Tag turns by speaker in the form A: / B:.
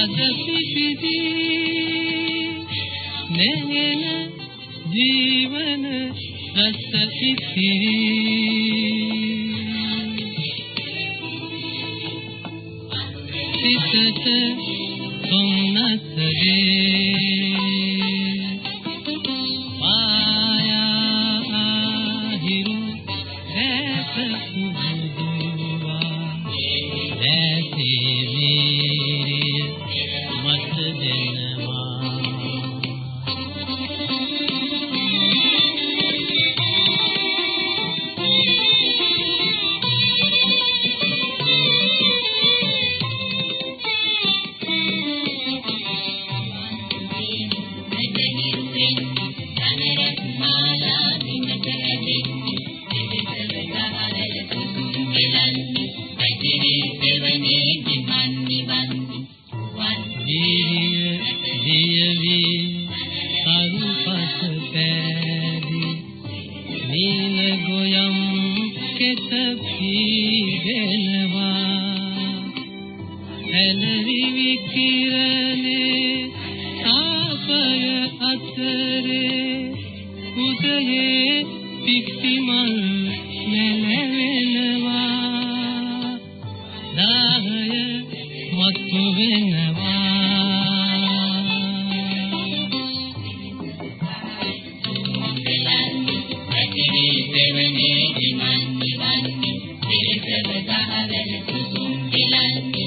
A: හද පිපිදී නැගෙන ජීවන රස ඉතිරි සිතට සොම්නසගේ කෙත පීගෙනවා ඇලවි විකිරණේ තාපය අතරේ උදයේ පික්තිමල් නැලවෙනවා දාහය මතු වෙනවා.
B: දෙවනේ දිමන් प्रजाः रजतु कुम्भिलान्ति